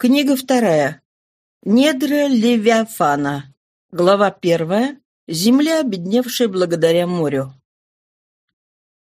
Книга вторая. Недра Левиафана. Глава первая. Земля, обедневшая благодаря морю.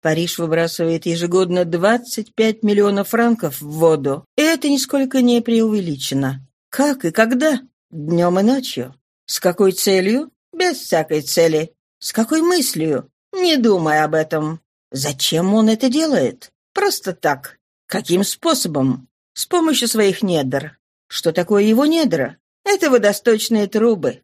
Париж выбрасывает ежегодно 25 миллионов франков в воду. И это нисколько не преувеличено. Как и когда? Днем и ночью. С какой целью? Без всякой цели. С какой мыслью? Не думай об этом. Зачем он это делает? Просто так. Каким способом? С помощью своих недр. Что такое его недра? Это водосточные трубы.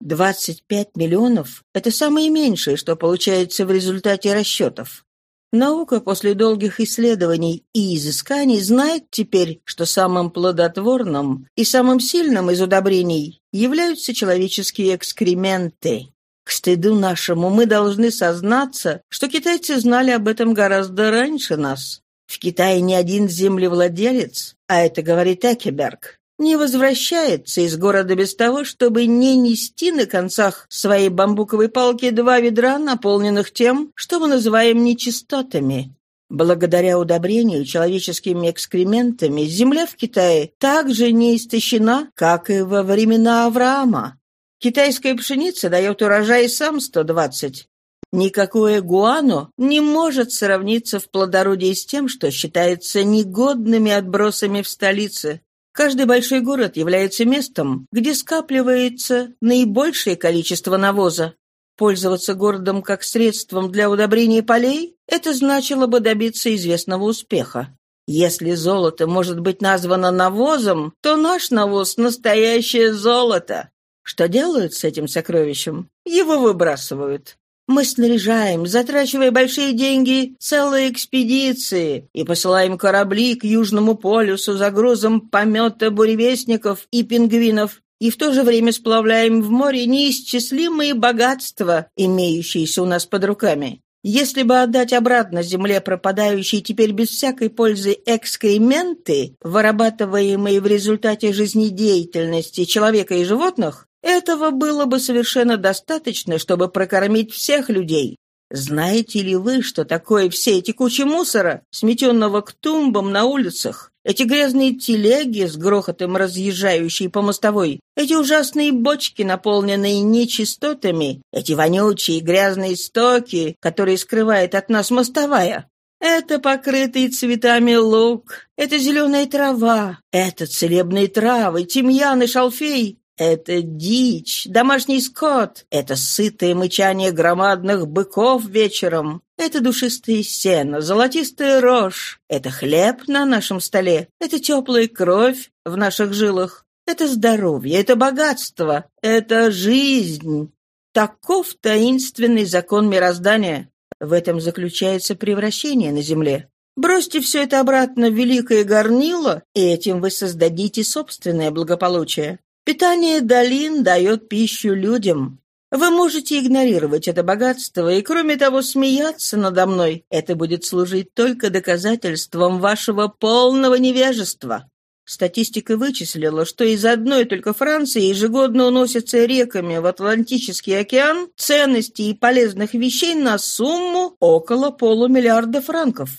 25 миллионов – это самое меньшее, что получается в результате расчетов. Наука после долгих исследований и изысканий знает теперь, что самым плодотворным и самым сильным из удобрений являются человеческие экскременты. К стыду нашему мы должны сознаться, что китайцы знали об этом гораздо раньше нас. В Китае ни один землевладелец, а это говорит Экеберг, не возвращается из города без того, чтобы не нести на концах своей бамбуковой палки два ведра, наполненных тем, что мы называем нечистотами. Благодаря удобрению человеческими экскрементами земля в Китае так же не истощена, как и во времена Авраама. Китайская пшеница дает урожай сам 120. Никакое гуано не может сравниться в плодородии с тем, что считается негодными отбросами в столице. Каждый большой город является местом, где скапливается наибольшее количество навоза. Пользоваться городом как средством для удобрения полей – это значило бы добиться известного успеха. Если золото может быть названо навозом, то наш навоз – настоящее золото. Что делают с этим сокровищем? Его выбрасывают. Мы снаряжаем, затрачивая большие деньги, целые экспедиции и посылаем корабли к Южному полюсу за грузом помета буревестников и пингвинов, и в то же время сплавляем в море неисчислимые богатства, имеющиеся у нас под руками. Если бы отдать обратно земле пропадающие теперь без всякой пользы экскременты, вырабатываемые в результате жизнедеятельности человека и животных, этого было бы совершенно достаточно, чтобы прокормить всех людей. Знаете ли вы, что такое все эти кучи мусора, сметенного к тумбам на улицах? Эти грязные телеги с грохотом разъезжающие по мостовой, эти ужасные бочки, наполненные нечистотами, эти вонючие грязные стоки, которые скрывает от нас мостовая. Это покрытый цветами лук, это зеленая трава, это целебные травы, тимьян и шалфей, это дичь, домашний скот, это сытое мычание громадных быков вечером, это душистое сено, золотистая рожь, это хлеб на нашем столе, это теплая кровь в наших жилах, это здоровье, это богатство, это жизнь. Таков таинственный закон мироздания. В этом заключается превращение на земле. Бросьте все это обратно в великое горнило, и этим вы создадите собственное благополучие. Питание долин дает пищу людям. Вы можете игнорировать это богатство и, кроме того, смеяться надо мной. Это будет служить только доказательством вашего полного невежества. Статистика вычислила, что из одной только Франции ежегодно уносятся реками в Атлантический океан ценностей и полезных вещей на сумму около полумиллиарда франков.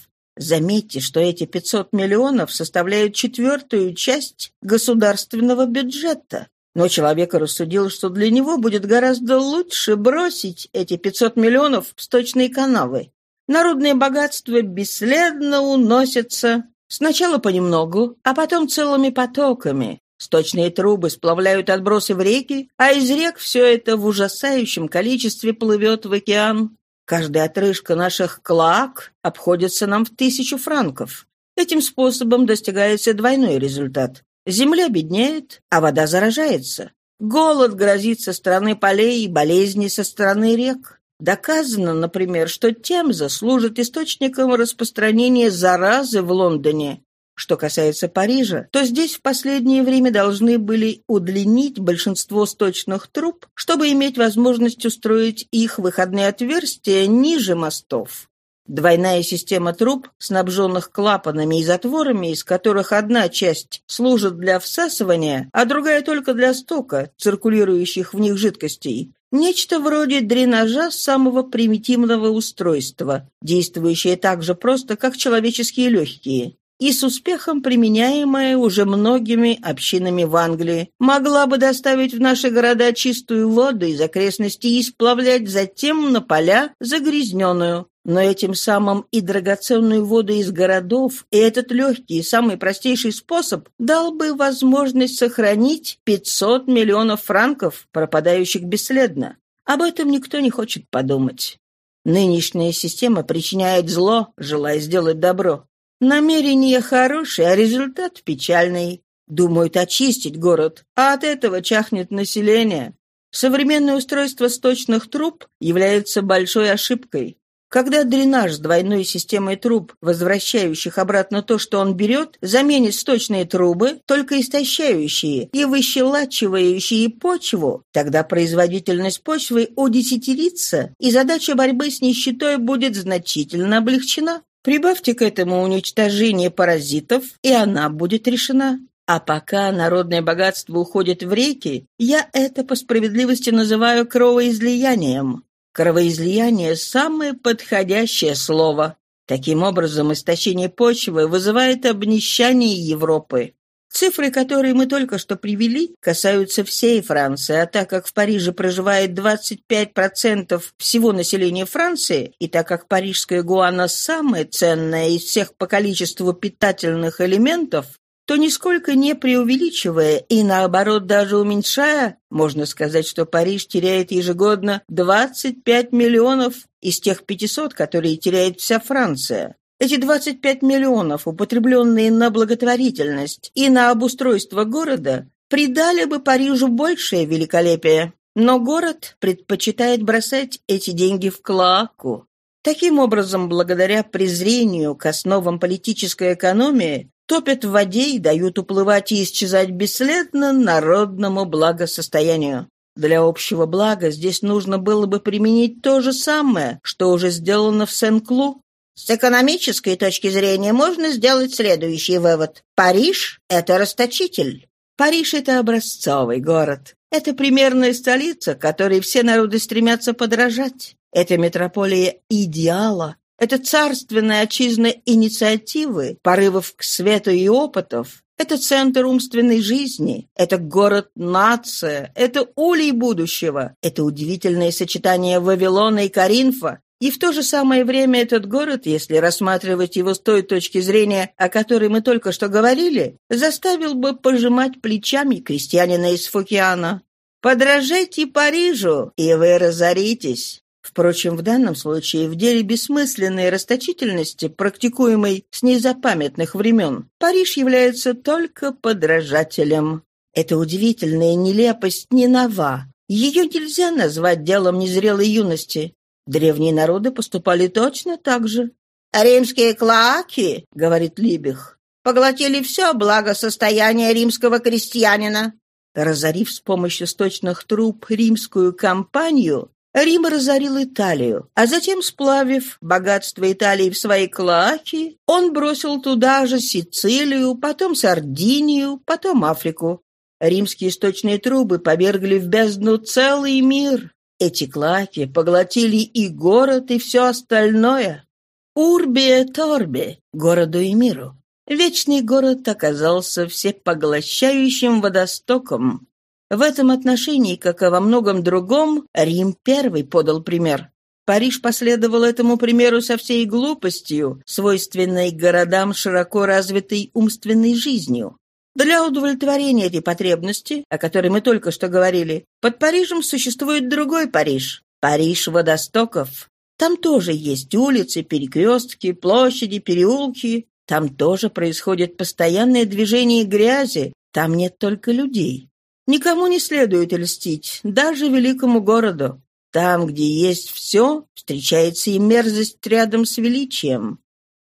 Заметьте, что эти 500 миллионов составляют четвертую часть государственного бюджета. Но человек рассудил, что для него будет гораздо лучше бросить эти 500 миллионов в сточные канавы. Народное богатство бесследно уносится сначала понемногу, а потом целыми потоками. Сточные трубы сплавляют отбросы в реки, а из рек все это в ужасающем количестве плывет в океан. Каждая отрыжка наших клак обходится нам в тысячу франков. Этим способом достигается двойной результат. Земля беднеет, а вода заражается. Голод грозит со стороны полей и болезни со стороны рек. Доказано, например, что Темза служит источником распространения заразы в Лондоне, что касается Парижа, то здесь в последнее время должны были удлинить большинство сточных труб, чтобы иметь возможность устроить их выходные отверстия ниже мостов. Двойная система труб, снабженных клапанами и затворами, из которых одна часть служит для всасывания, а другая только для стока, циркулирующих в них жидкостей, Нечто вроде дренажа самого примитивного устройства, действующее так же просто, как человеческие легкие. И с успехом применяемая уже многими общинами в Англии, могла бы доставить в наши города чистую воду из окрестностей и сплавлять затем на поля загрязненную, но этим самым и драгоценную воду из городов, и этот легкий и самый простейший способ дал бы возможность сохранить 500 миллионов франков, пропадающих бесследно. Об этом никто не хочет подумать. Нынешняя система причиняет зло, желая сделать добро. Намерение хорошее, а результат печальный. Думают очистить город, а от этого чахнет население. Современное устройство сточных труб является большой ошибкой. Когда дренаж с двойной системой труб, возвращающих обратно то, что он берет, заменит сточные трубы, только истощающие и выщелачивающие почву, тогда производительность почвы удесятерится, и задача борьбы с нищетой будет значительно облегчена. Прибавьте к этому уничтожение паразитов, и она будет решена. А пока народное богатство уходит в реки, я это по справедливости называю кровоизлиянием. Кровоизлияние – самое подходящее слово. Таким образом, истощение почвы вызывает обнищание Европы. Цифры, которые мы только что привели, касаются всей Франции, а так как в Париже проживает 25% всего населения Франции, и так как парижская гуана самая ценная из всех по количеству питательных элементов, то нисколько не преувеличивая и, наоборот, даже уменьшая, можно сказать, что Париж теряет ежегодно 25 миллионов из тех 500, которые теряет вся Франция. Эти 25 миллионов, употребленные на благотворительность и на обустройство города, придали бы Парижу большее великолепие. Но город предпочитает бросать эти деньги в клоаку. Таким образом, благодаря презрению к основам политической экономии, топят в воде и дают уплывать и исчезать бесследно народному благосостоянию. Для общего блага здесь нужно было бы применить то же самое, что уже сделано в Сен-Клу. С экономической точки зрения можно сделать следующий вывод. Париж – это расточитель. Париж – это образцовый город. Это примерная столица, которой все народы стремятся подражать. Это метрополия идеала, это царственная отчизна инициативы, порывов к свету и опытов. Это центр умственной жизни, это город-нация, это улей будущего, это удивительное сочетание Вавилона и Каринфа, и в то же самое время этот город, если рассматривать его с той точки зрения, о которой мы только что говорили, заставил бы пожимать плечами крестьянина из Фукиана. «Подражайте Парижу, и вы разоритесь». Впрочем, в данном случае в деле бессмысленной расточительности, практикуемой с незапамятных времен, Париж является только подражателем. Эта удивительная нелепость не нова. Ее нельзя назвать делом незрелой юности. Древние народы поступали точно так же. «Римские клоаки, — говорит Либих, — поглотили все благосостояние римского крестьянина. Разорив с помощью сточных труб римскую компанию, Рим разорил Италию, а затем, сплавив богатство Италии в свои клоаки, он бросил туда же Сицилию, потом Сардинию, потом Африку. Римские источные трубы повергли в бездну целый мир. Эти клаки поглотили и город, и все остальное. Урбе Торбе, городу и миру. Вечный город оказался всепоглощающим водостоком, в этом отношении, как и во многом другом, Рим первый подал пример. Париж последовал этому примеру со всей глупостью, свойственной городам широко развитой умственной жизнью. Для удовлетворения этой потребности, о которой мы только что говорили, под Парижем существует другой Париж – Париж водостоков. Там тоже есть улицы, перекрестки, площади, переулки. Там тоже происходит постоянное движение грязи. Там нет только людей. Никому не следует льстить, даже великому городу. Там, где есть все, встречается и мерзость рядом с величием.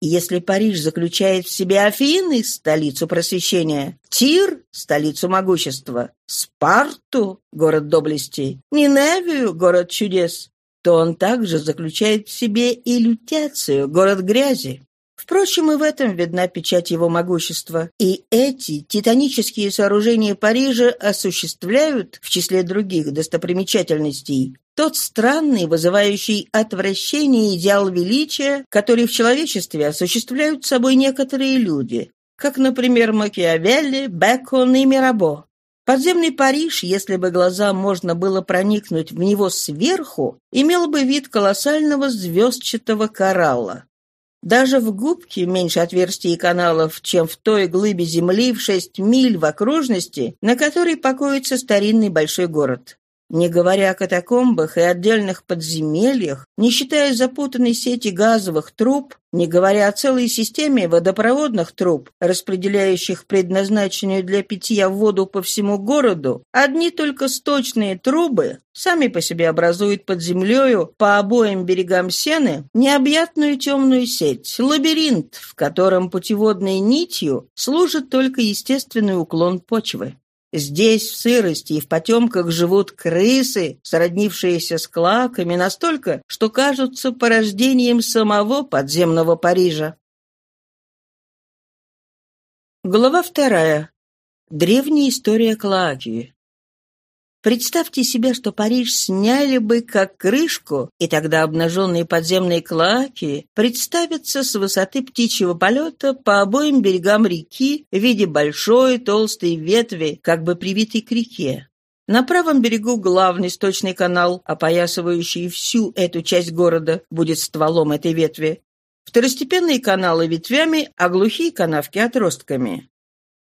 Если Париж заключает в себе Афины, столицу просвещения, Тир, столицу могущества, Спарту, город доблести, Ниневию, город чудес, то он также заключает в себе и Лютецию, город грязи. Впрочем, и в этом видна печать его могущества. И эти титанические сооружения Парижа осуществляют, в числе других достопримечательностей, тот странный, вызывающий отвращение идеал величия, который в человечестве осуществляют собой некоторые люди, как, например, Макиавелли, Бекон и Мирабо. Подземный Париж, если бы глазам можно было проникнуть в него сверху, имел бы вид колоссального звездчатого коралла. Даже в губке меньше отверстий и каналов, чем в той глыбе земли в шесть миль в окружности, на которой покоится старинный большой город. Не говоря о катакомбах и отдельных подземельях, не считая запутанной сети газовых труб, не говоря о целой системе водопроводных труб, распределяющих предназначенную для питья воду по всему городу, одни только сточные трубы сами по себе образуют под землею по обоим берегам Сены необъятную темную сеть, лабиринт, в котором путеводной нитью служит только естественный уклон почвы. Здесь, в сырости и в потемках, живут крысы, сроднившиеся с клаками настолько, что кажутся порождением самого подземного Парижа. Глава вторая. Древняя история Клоакии. Представьте себе, что Париж сняли бы как крышку, и тогда обнаженные подземные клоаки представятся с высоты птичьего полета по обоим берегам реки в виде большой толстой ветви, как бы привитой к реке. На правом берегу главный сточный канал, опоясывающий всю эту часть города, будет стволом этой ветви. Второстепенные каналы ветвями, а глухие канавки отростками.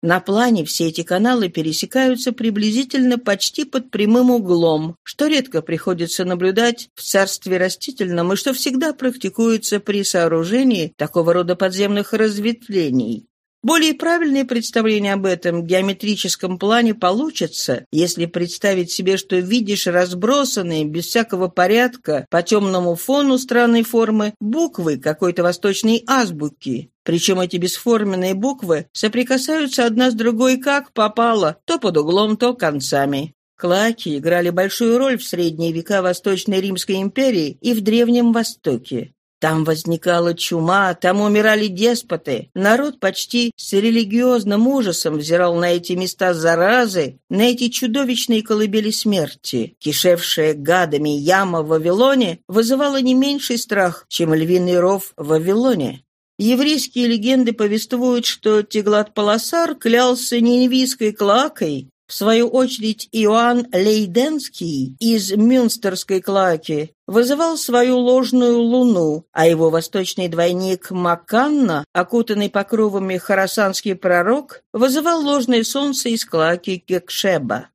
На плане все эти каналы пересекаются приблизительно почти под прямым углом, что редко приходится наблюдать в царстве растительном и что всегда практикуется при сооружении такого рода подземных разветвлений. Более правильное представление об этом геометрическом плане получится, если представить себе, что видишь разбросанные без всякого порядка по темному фону странной формы буквы какой-то восточной азбуки. Причем эти бесформенные буквы соприкасаются одна с другой как попало, то под углом, то концами. Клаки играли большую роль в средние века Восточной Римской империи и в Древнем Востоке. Там возникала чума, там умирали деспоты. Народ почти с религиозным ужасом взирал на эти места заразы, на эти чудовищные колыбели смерти. Кишевшая гадами яма в Вавилоне вызывала не меньший страх, чем львиный ров в Вавилоне. Еврейские легенды повествуют, что Теглат-Паласар клялся ниневийской клакой, в свою очередь, Иоанн Лейденский из Мюнстерской клаки вызывал свою ложную луну, а его восточный двойник Макканна, окутанный покровами харасанский пророк, вызывал ложное солнце из клаки Кекшеба.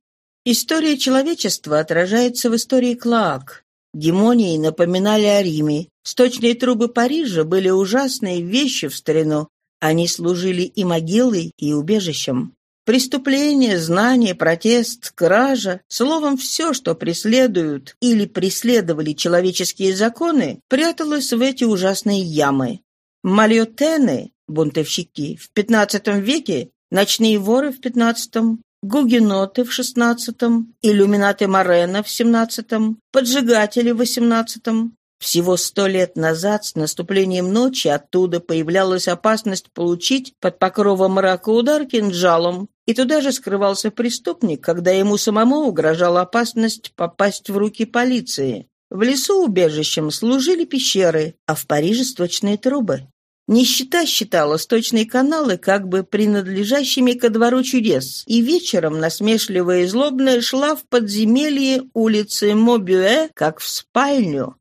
История человечества отражается в истории клак. Демонии напоминали о Риме. Сточные трубы Парижа были ужасные вещи в старину. Они служили и могилой, и убежищем. Преступление, знание, протест, кража, словом, все, что преследуют или преследовали человеческие законы, пряталось в эти ужасные ямы. Мальотены, бунтовщики, в XV веке, ночные воры в XV, гугеноты в XVI, иллюминаты Морена в XVII, поджигатели в XVIII, всего сто лет назад с наступлением ночи оттуда появлялась опасность получить под покровом мрака удар кинжалом, и туда же скрывался преступник, когда ему самому угрожала опасность попасть в руки полиции. В лесу убежищем служили пещеры, а в Париже сточные трубы. Нищета считала сточные каналы как бы принадлежащими ко двору чудес, и вечером насмешливая и злобная шла в подземелье улицы Мобюэ, как в спальню,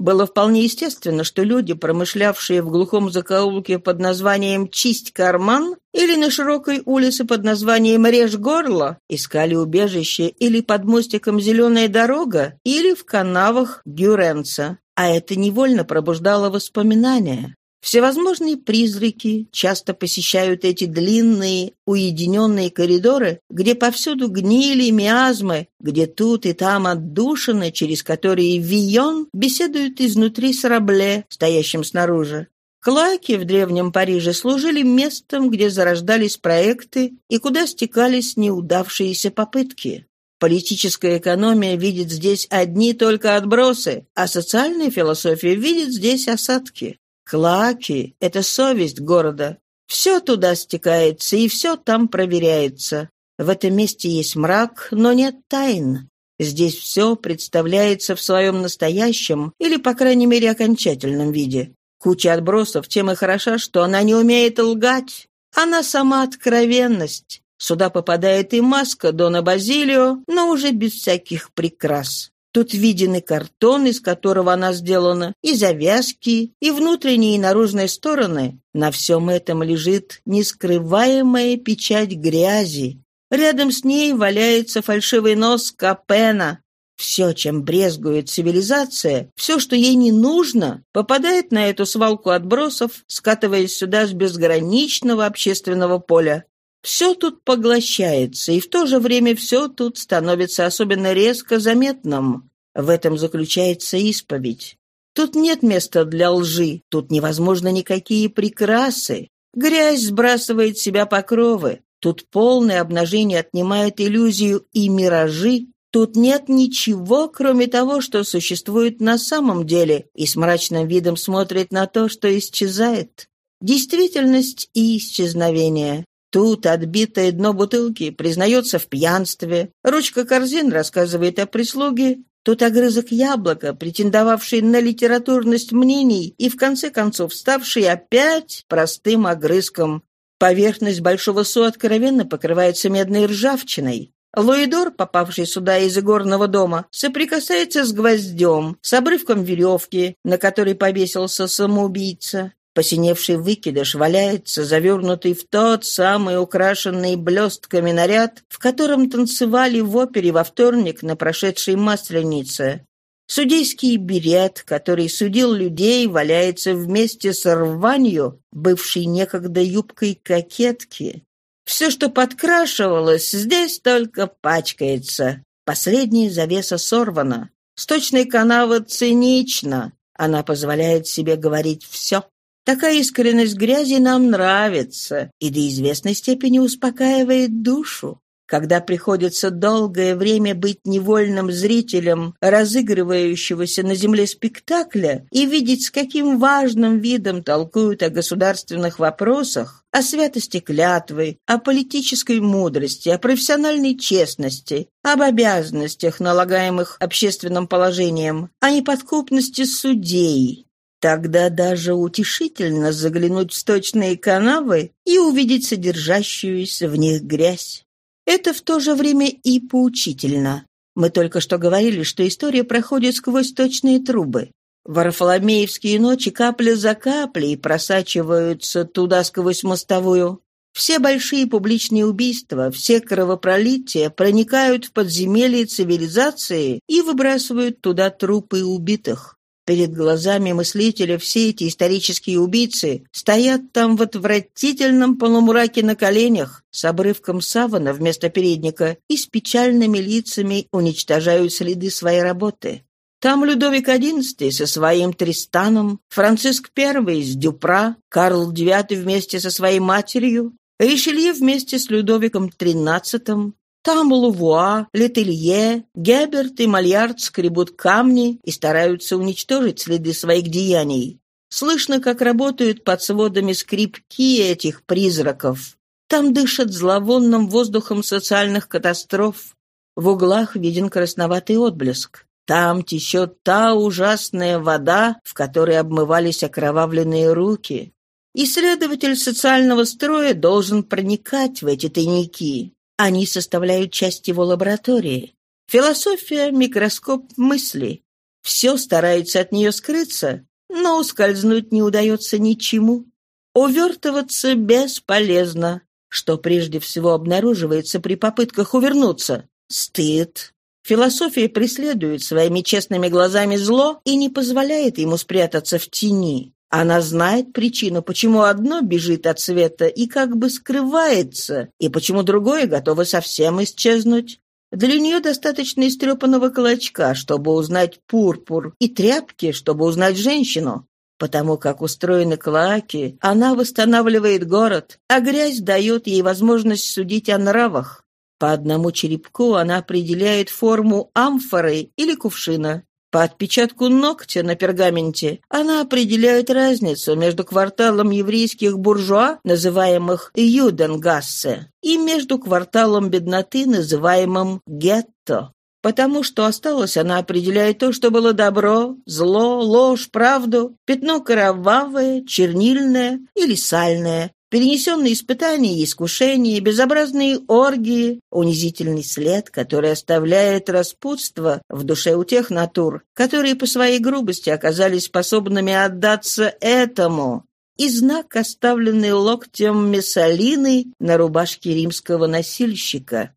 было вполне естественно, что люди, промышлявшие в глухом закоулке под названием «Чисть карман» или на широкой улице под названием «Режь горло», искали убежище или под мостиком «Зеленая дорога», или в канавах Гюренца. А это невольно пробуждало воспоминания. Всевозможные призраки часто посещают эти длинные, уединенные коридоры, где повсюду гнили миазмы, где тут и там отдушины, через которые Вион беседует изнутри с Рабле, стоящим снаружи. Клаки в Древнем Париже служили местом, где зарождались проекты и куда стекались неудавшиеся попытки. Политическая экономия видит здесь одни только отбросы, а социальная философия видит здесь осадки. Клаки — это совесть города. Все туда стекается, и все там проверяется. В этом месте есть мрак, но нет тайн. Здесь все представляется в своем настоящем или, по крайней мере, окончательном виде. Куча отбросов тем и хороша, что она не умеет лгать. Она сама откровенность. Сюда попадает и маска Дона Базилио, но уже без всяких прикрас. Тут виден и картон, из которого она сделана, и завязки, и внутренние и наружные стороны. На всем этом лежит нескрываемая печать грязи. Рядом с ней валяется фальшивый нос Капена. Все, чем брезгует цивилизация, все, что ей не нужно, попадает на эту свалку отбросов, скатываясь сюда с безграничного общественного поля. Все тут поглощается, и в то же время все тут становится особенно резко заметным. В этом заключается исповедь. Тут нет места для лжи, тут невозможно никакие прикрасы. Грязь сбрасывает с себя покровы. Тут полное обнажение отнимает иллюзию и миражи, Тут нет ничего, кроме того, что существует на самом деле, и с мрачным видом смотрит на то, что исчезает. Действительность и исчезновение. Тут отбитое дно бутылки признается в пьянстве, ручка корзин рассказывает о прислуге, тут огрызок яблока, претендовавший на литературность мнений и в конце концов ставший опять простым огрызком. Поверхность большого су откровенно покрывается медной ржавчиной. Луидор, попавший сюда из игорного дома, соприкасается с гвоздем, с обрывком веревки, на которой повесился самоубийца. Посиневший выкидыш валяется, завернутый в тот самый украшенный блестками наряд, в котором танцевали в опере во вторник на прошедшей масленице. Судейский берет, который судил людей, валяется вместе с рванью, бывшей некогда юбкой кокетки. Все, что подкрашивалось, здесь только пачкается. Последняя завеса сорвана. Сточная канава цинична. Она позволяет себе говорить все. Такая искренность грязи нам нравится и до известной степени успокаивает душу. Когда приходится долгое время быть невольным зрителем разыгрывающегося на земле спектакля и видеть, с каким важным видом толкуют о государственных вопросах, о святости клятвы, о политической мудрости, о профессиональной честности, об обязанностях, налагаемых общественным положением, о неподкупности судей, Тогда даже утешительно заглянуть в сточные канавы и увидеть содержащуюся в них грязь. Это в то же время и поучительно. Мы только что говорили, что история проходит сквозь точные трубы. Варфоломеевские ночи капля за каплей просачиваются туда сквозь мостовую. Все большие публичные убийства, все кровопролития проникают в подземелье цивилизации и выбрасывают туда трупы убитых. Перед глазами мыслителя все эти исторические убийцы стоят там в отвратительном полумраке на коленях, с обрывком савана вместо передника и с печальными лицами уничтожают следы своей работы. Там Людовик XI со своим Тристаном, Франциск I с Дюпра, Карл IX вместе со своей матерью, Ришелье вместе с Людовиком XIII, там Лувуа, Летелье, Геберт и Мольярд скребут камни и стараются уничтожить следы своих деяний. Слышно, как работают под сводами скрипки этих призраков. Там дышат зловонным воздухом социальных катастроф. В углах виден красноватый отблеск. Там течет та ужасная вода, в которой обмывались окровавленные руки. Исследователь социального строя должен проникать в эти тайники. Они составляют часть его лаборатории. Философия — микроскоп мысли. Все старается от нее скрыться, но ускользнуть не удается ничему. Увертываться бесполезно, что прежде всего обнаруживается при попытках увернуться. Стыд. Философия преследует своими честными глазами зло и не позволяет ему спрятаться в тени. Она знает причину, почему одно бежит от света и как бы скрывается, и почему другое готово совсем исчезнуть. Для нее достаточно истрепанного клочка, чтобы узнать пурпур, и тряпки, чтобы узнать женщину. Потому как устроены клоаки, она восстанавливает город, а грязь дает ей возможность судить о нравах. По одному черепку она определяет форму амфоры или кувшина. По отпечатку ногтя на пергаменте она определяет разницу между кварталом еврейских буржуа, называемых Юденгассе, и между кварталом бедноты, называемым гетто. Потому что осталось, она определяет то, что было добро, зло, ложь, правду, пятно кровавое, чернильное или сальное, Перенесенные испытания и искушения, безобразные оргии, унизительный след, который оставляет распутство в душе у тех натур, которые по своей грубости оказались способными отдаться этому, и знак, оставленный локтем Мессалины на рубашке римского носильщика.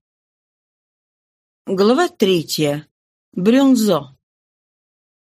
Глава третья. Брюнзо.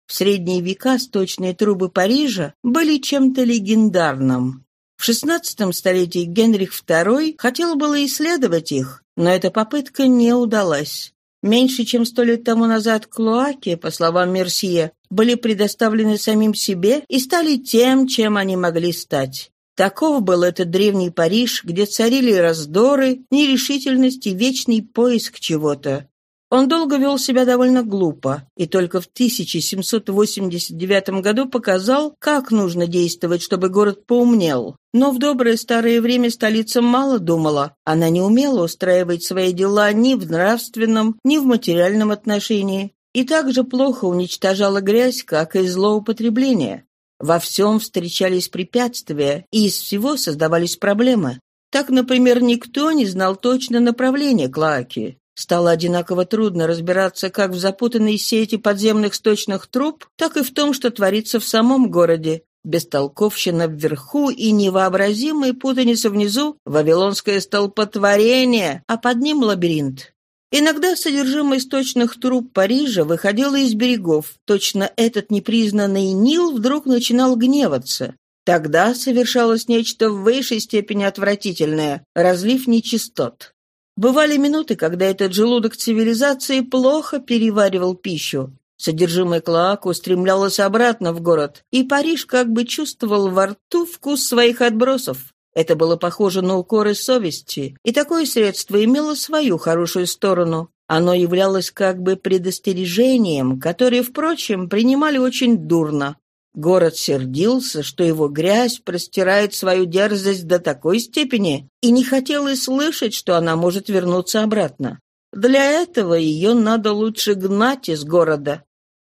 В средние века сточные трубы Парижа были чем-то легендарным. В XVI столетии Генрих II хотел было исследовать их, но эта попытка не удалась. Меньше чем сто лет тому назад клоаки, по словам Мерсье, были предоставлены самим себе и стали тем, чем они могли стать. Таков был этот древний Париж, где царили раздоры, нерешительность и вечный поиск чего-то. Он долго вел себя довольно глупо, и только в 1789 году показал, как нужно действовать, чтобы город поумнел. Но в доброе старое время столица мало думала. Она не умела устраивать свои дела ни в нравственном, ни в материальном отношении, и также плохо уничтожала грязь, как и злоупотребление. Во всем встречались препятствия, и из всего создавались проблемы. Так, например, никто не знал точно направления Клоаки. Стало одинаково трудно разбираться как в запутанной сети подземных сточных труб, так и в том, что творится в самом городе. Бестолковщина вверху и невообразимая путаница внизу — вавилонское столпотворение, а под ним лабиринт. Иногда содержимое сточных труб Парижа выходило из берегов. Точно этот непризнанный Нил вдруг начинал гневаться. Тогда совершалось нечто в высшей степени отвратительное — разлив нечистот. Бывали минуты, когда этот желудок цивилизации плохо переваривал пищу. Содержимое клоак устремлялось обратно в город, и Париж как бы чувствовал во рту вкус своих отбросов. Это было похоже на укоры совести, и такое средство имело свою хорошую сторону. Оно являлось как бы предостережением, которое, впрочем, принимали очень дурно. Город сердился, что его грязь простирает свою дерзость до такой степени, и не хотел и слышать, что она может вернуться обратно. Для этого ее надо лучше гнать из города.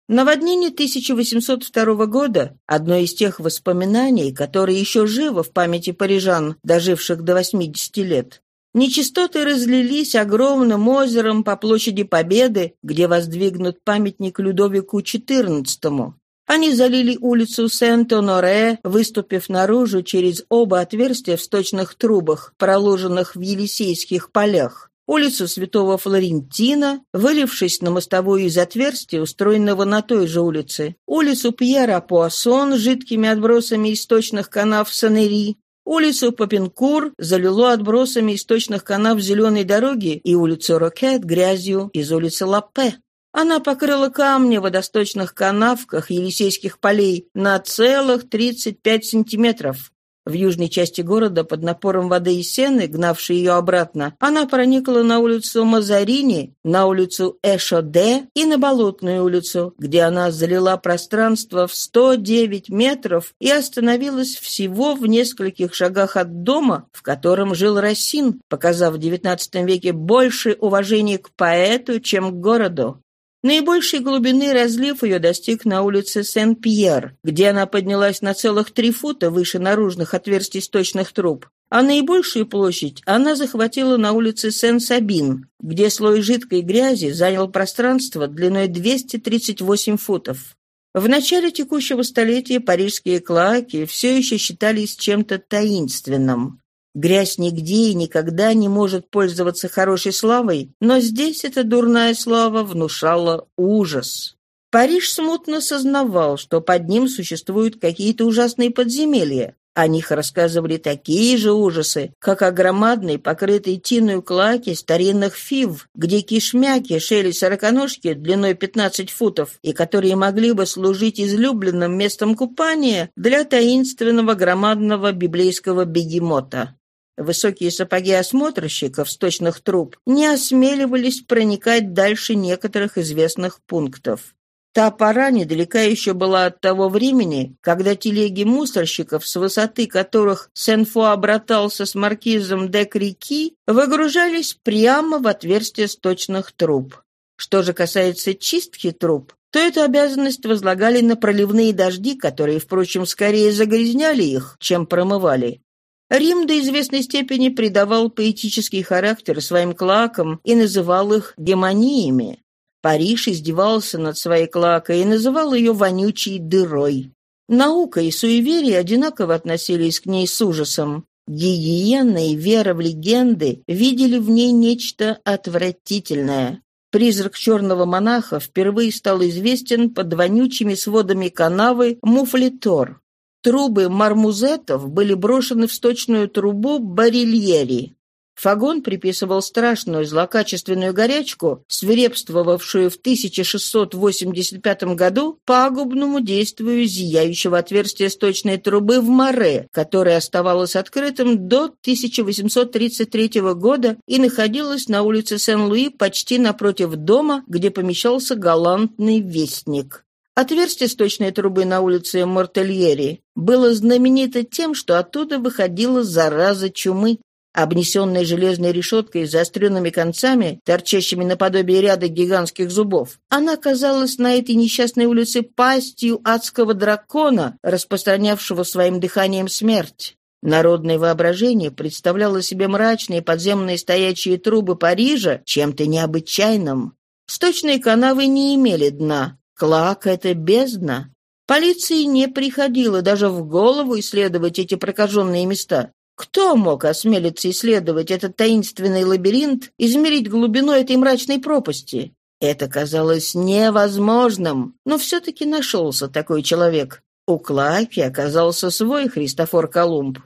Наводнение 1802 года – одно из тех воспоминаний, которые еще живы в памяти парижан, доживших до 80 лет. Нечистоты разлились огромным озером по площади Победы, где воздвигнут памятник Людовику XIV. Они залили улицу Сент-Оноре, выступив наружу через оба отверстия в сточных трубах, проложенных в Елисейских полях. Улицу Святого Флорентина, вылившись на мостовую из отверстия, устроенного на той же улице. Улицу Пьера Пуассон с жидкими отбросами источных канав Санери, Улицу Попинкур залило отбросами источных канав зеленой дороги и улицу Рокет грязью из улицы Лапе. Она покрыла камни в водосточных канавках Елисейских полей на целых 35 сантиметров. В южной части города, под напором воды и сены, гнавшей ее обратно, она проникла на улицу Мазарини, на улицу Эшоде и на Болотную улицу, где она залила пространство в 109 метров и остановилась всего в нескольких шагах от дома, в котором жил Рассин, показав в XIX веке больше уважения к поэту, чем к городу. Наибольшей глубины разлив ее достиг на улице Сен-Пьер, где она поднялась на целых три фута выше наружных отверстий сточных труб, а наибольшую площадь она захватила на улице Сен-Сабин, где слой жидкой грязи занял пространство длиной 238 футов. В начале текущего столетия парижские клоаки все еще считались чем-то таинственным. Грязь нигде и никогда не может пользоваться хорошей славой, но здесь эта дурная слава внушала ужас. Париж смутно сознавал, что под ним существуют какие-то ужасные подземелья. О них рассказывали такие же ужасы, как о громадной, покрытой тиной клаке старинных фив, где кишмя кишели сороконожки длиной 15 футов и которые могли бы служить излюбленным местом купания для таинственного громадного библейского бегемота. Высокие сапоги осмотрщиков сточных труб не осмеливались проникать дальше некоторых известных пунктов. Та пора недалека еще была от того времени, когда телеги мусорщиков, с высоты которых Сен-Фуа братался с маркизом де Крики, выгружались прямо в отверстие сточных труб. Что же касается чистки труб, то эту обязанность возлагали на проливные дожди, которые, впрочем, скорее загрязняли их, чем промывали. Рим до известной степени придавал поэтический характер своим клакам и называл их демониями. Париж издевался над своей клакой и называл ее вонючей дырой. Наука и суеверие одинаково относились к ней с ужасом. Гигиена и вера в легенды видели в ней нечто отвратительное. Призрак черного монаха впервые стал известен под вонючими сводами канавы Муфлетор. Трубы мармузетов были брошены в сточную трубу Барильери. Фагон приписывал страшную злокачественную горячку, свирепствовавшую в 1685 году пагубному действию зияющего отверстия сточной трубы в море, которое оставалось открытым до 1833 года и находилось на улице Сен-Луи почти напротив дома, где помещался галантный вестник. Отверстие сточной трубы на улице Мортельери было знаменито тем, что оттуда выходила зараза чумы. Обнесенная железной решеткой с заостренными концами, торчащими наподобие ряда гигантских зубов, она казалась на этой несчастной улице пастью адского дракона, распространявшего своим дыханием смерть. Народное воображение представляло себе мрачные подземные стоячие трубы Парижа чем-то необычайным. Сточные канавы не имели дна. Клак — это бездна. Полиции не приходило даже в голову исследовать эти прокаженные места. Кто мог осмелиться исследовать этот таинственный лабиринт, измерить глубину этой мрачной пропасти? Это казалось невозможным, но все-таки нашелся такой человек. У Клаки оказался свой Христофор Колумб.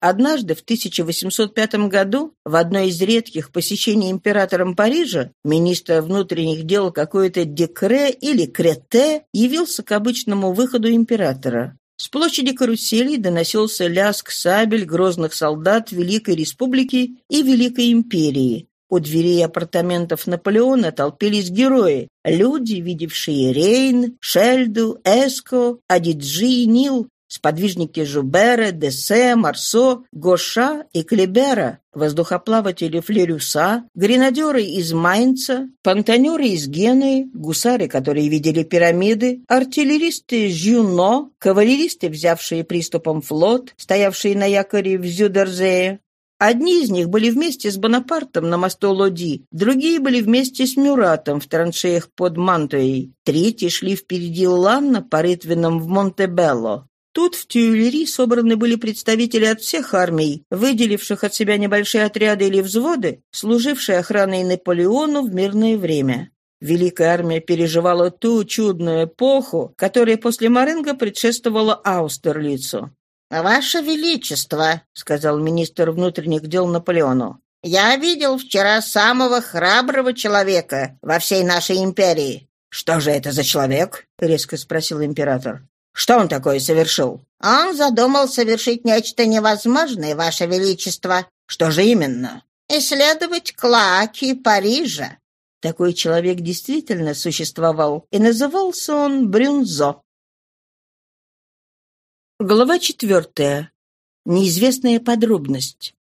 Однажды в 1805 году в одно из редких посещений императором Парижа министр внутренних дел какой-то Декре или Крете явился к обычному выходу императора. С площади каруселей доносился лязг сабель грозных солдат Великой Республики и Великой Империи. У дверей апартаментов Наполеона толпились герои, люди, видевшие Рейн, Шельду, Эско, Адиджи и Нил, сподвижники Жубера, Дессе, Марсо, Гоша и Клебера, воздухоплаватели Флерюса, гренадеры из Майнца, понтонеры из Гены, гусары, которые видели пирамиды, артиллеристы Жюно, кавалеристы, взявшие приступом флот, стоявшие на якоре в Зюдерзее. Одни из них были вместе с Бонапартом на мосту Лоди, другие были вместе с Мюратом в траншеях под Мантуей, третьи шли впереди Ланна по рытвинам в Монтебелло. Тут в Тюильри собраны были представители от всех армий, выделивших от себя небольшие отряды или взводы, служившие охраной Наполеону в мирное время. Великая армия переживала ту чудную эпоху, которая после Маренго предшествовала Аустерлицу. «Ваше Величество», — сказал министр внутренних дел Наполеону, «я видел вчера самого храброго человека во всей нашей империи». «Что же это за человек?» — резко спросил император. Что он такое совершил? Он задумал совершить нечто невозможное, Ваше Величество. Что же именно? Исследовать клаки Парижа. Такой человек действительно существовал, и назывался он Брюнзо. Глава четвертая. Неизвестная подробность.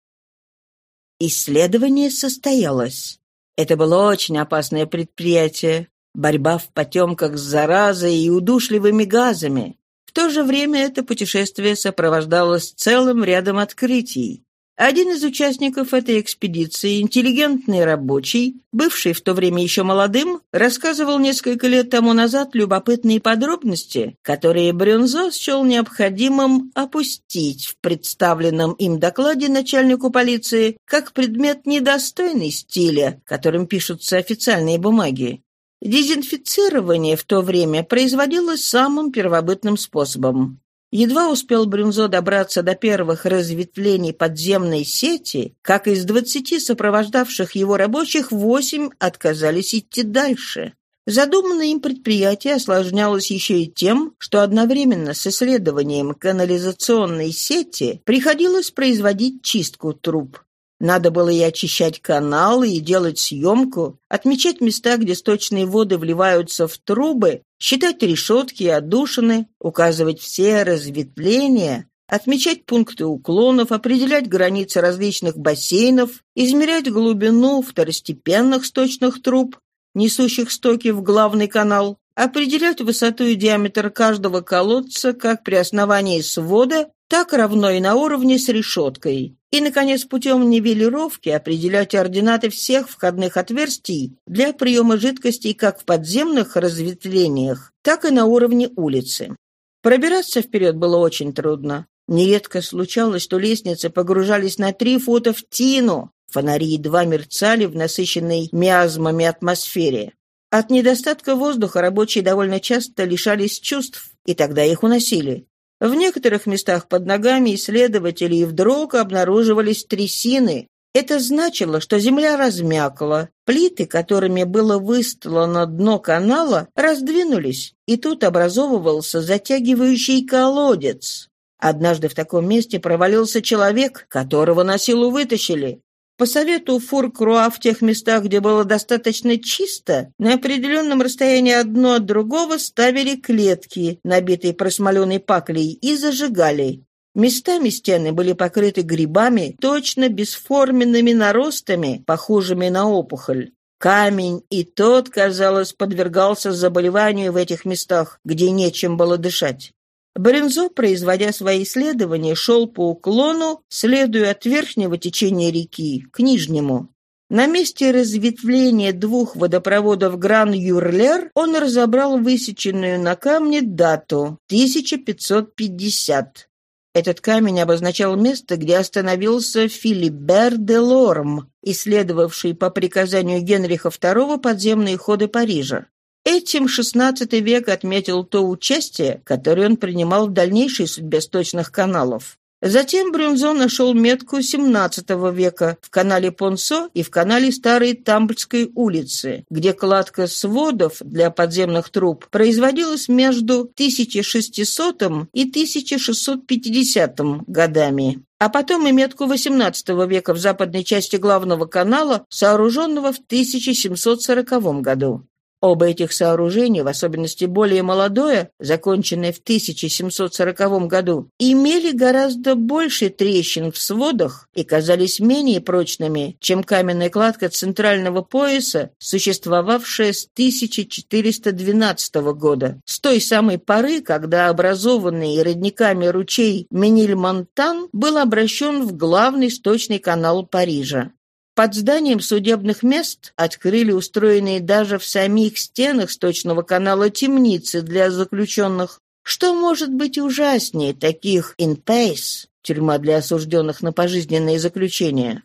Исследование состоялось. Это было очень опасное предприятие. Борьба в потемках с заразой и удушливыми газами то же время это путешествие сопровождалось целым рядом открытий. Один из участников этой экспедиции, интеллигентный рабочий, бывший в то время еще молодым, рассказывал несколько лет тому назад любопытные подробности, которые Брюнзо счел необходимым опустить в представленном им докладе начальнику полиции как предмет недостойный стиля, которым пишутся официальные бумаги. Дезинфицирование в то время производилось самым первобытным способом. Едва успел Брюнзо добраться до первых разветвлений подземной сети, как из двадцати сопровождавших его рабочих восемь отказались идти дальше. Задуманное им предприятие осложнялось еще и тем, что одновременно с исследованием канализационной сети приходилось производить чистку труб. Надо было и очищать каналы, и делать съемку, отмечать места, где сточные воды вливаются в трубы, считать решетки и отдушины, указывать все разветвления, отмечать пункты уклонов, определять границы различных бассейнов, измерять глубину второстепенных сточных труб, несущих стоки в главный канал, определять высоту и диаметр каждого колодца как при основании свода, так равно и на уровне с решеткой. И, наконец, путем нивелировки определять ординаты всех входных отверстий для приема жидкостей как в подземных разветвлениях, так и на уровне улицы. Пробираться вперед было очень трудно. Нередко случалось, что лестницы погружались на три фута в тину, фонари едва мерцали в насыщенной миазмами атмосфере. От недостатка воздуха рабочие довольно часто лишались чувств, и тогда их уносили. В некоторых местах под ногами исследователей вдруг обнаруживались трясины. Это значило, что земля размякла, плиты, которыми было выстлано дно канала, раздвинулись, и тут образовывался затягивающий колодец. Однажды в таком месте провалился человек, которого на силу вытащили. По совету Фуркруа в тех местах, где было достаточно чисто, на определенном расстоянии одно от другого ставили клетки, набитые просмоленной паклей, и зажигали. Местами стены были покрыты грибами, точно бесформенными наростами, похожими на опухоль. Камень и тот, казалось, подвергался заболеванию в этих местах, где нечем было дышать. Борензо, производя свои исследования, шел по уклону, следуя от верхнего течения реки к нижнему. На месте разветвления двух водопроводов Гран-Юрлер он разобрал высеченную на камне дату 1550. Этот камень обозначал место, где остановился Филибер де Лорм, исследовавший по приказанию Генриха II подземные ходы Парижа. Этим XVI век отметил то участие, которое он принимал в дальнейшей судьбе сточных каналов. Затем Брюнзо нашел метку XVII века в канале Понсо и в канале Старой Тамбольской улицы, где кладка сводов для подземных труб производилась между 1600 и 1650 годами а потом и метку XVIII века в западной части главного канала, сооруженного в 1740 году. Оба этих сооружения, в особенности более молодое, законченное в 1740 году, имели гораздо больше трещин в сводах и казались менее прочными, чем каменная кладка центрального пояса, существовавшая с 1412 года, с той самой поры, когда образованный родниками ручей Мениль-Монтан был обращен в главный сточный канал Парижа. Под зданием судебных мест открыли устроенные даже в самих стенах сточного канала темницы для заключенных. Что может быть ужаснее таких «in pace» — тюрьма для осужденных на пожизненное заключение?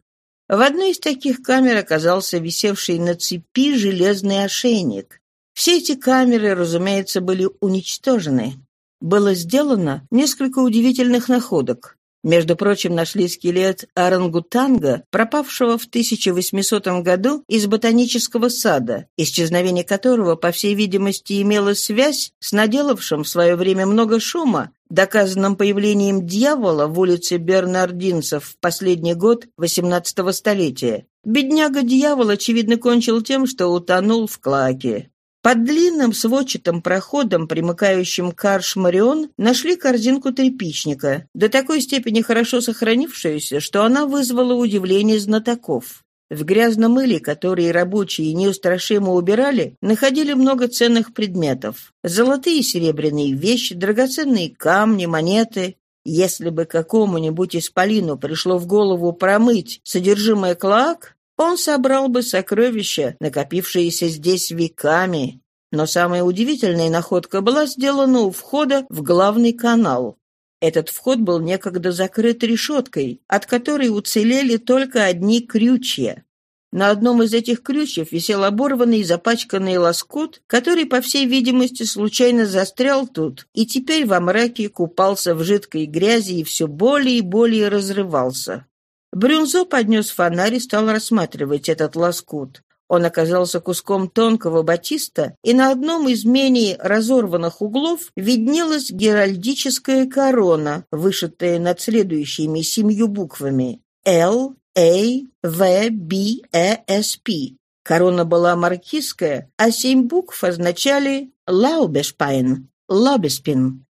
В одной из таких камер оказался висевший на цепи железный ошейник. Все эти камеры, разумеется, были уничтожены. Было сделано несколько удивительных находок. Между прочим, нашли скелет орангутанга, пропавшего в 1800 году из ботанического сада, исчезновение которого, по всей видимости, имело связь с наделавшим в свое время много шума, доказанным появлением дьявола в улице Бернардинцев в последний год XVIII столетия. Бедняга-дьявол, очевидно, кончил тем, что утонул в клаке. Под длинным сводчатым проходом, примыкающим к Арш-Марион, нашли корзинку тряпичника, до такой степени хорошо сохранившуюся, что она вызвала удивление знатоков. В грязном мыле, который рабочие неустрашимо убирали, находили много ценных предметов. Золотые и серебряные вещи, драгоценные камни, монеты. Если бы какому-нибудь исполину пришло в голову промыть содержимое клоак, он собрал бы сокровища, накопившиеся здесь веками. Но самая удивительная находка была сделана у входа в главный канал. Этот вход был некогда закрыт решеткой, от которой уцелели только одни крючья. На одном из этих крючьев висел оборванный и запачканный лоскут, который, по всей видимости, случайно застрял тут, и теперь во мраке купался в жидкой грязи и все более и более разрывался. Брюжон поднес фонарь и стал рассматривать этот лоскут. Он оказался куском тонкого батиста, и на одном из менее разорванных углов виднелась геральдическая корона, вышитая над следующими семью буквами «L», A, V, B, E, S, P. Корона была маркизская, а семь букв означали «Laubespine» — «Лобеспин».